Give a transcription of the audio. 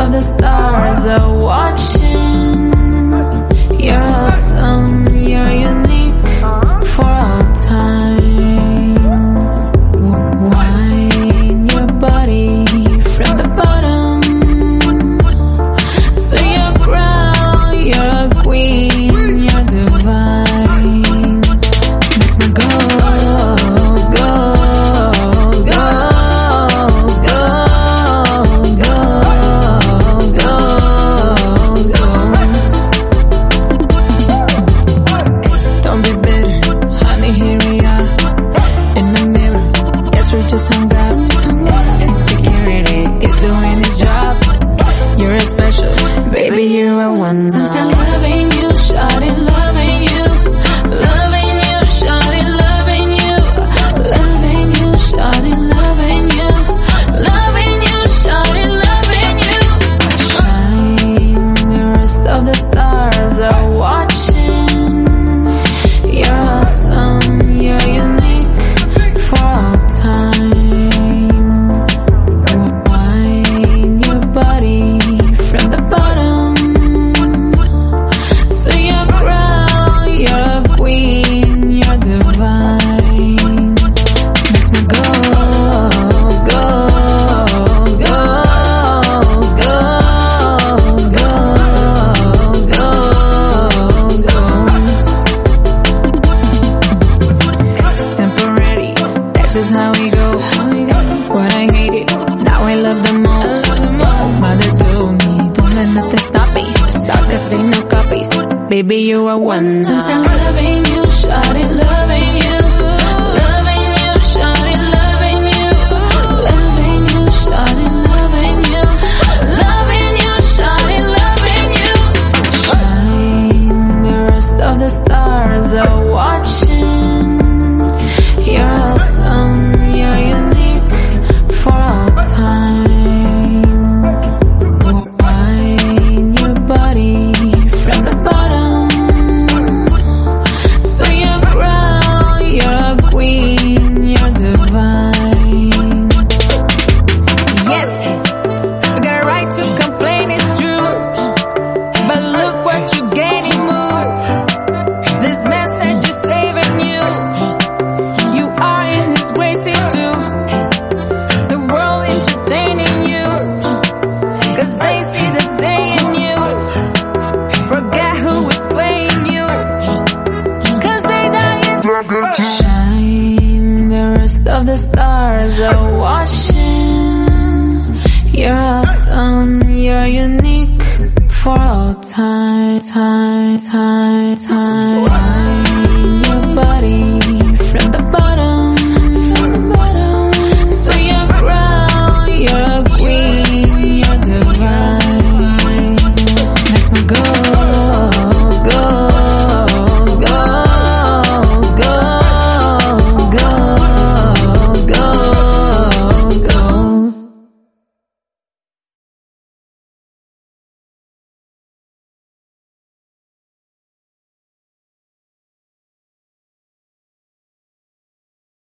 of the stars. Are watching one. how we go. What I hated, now I love the most. Mother told me, don't let nothing stop me. Suckers ain't no copies. Baby, you are one. I'm still loving Shine, the rest of the stars are watching. You're awesome, you're unique for all time, time, time, time. time.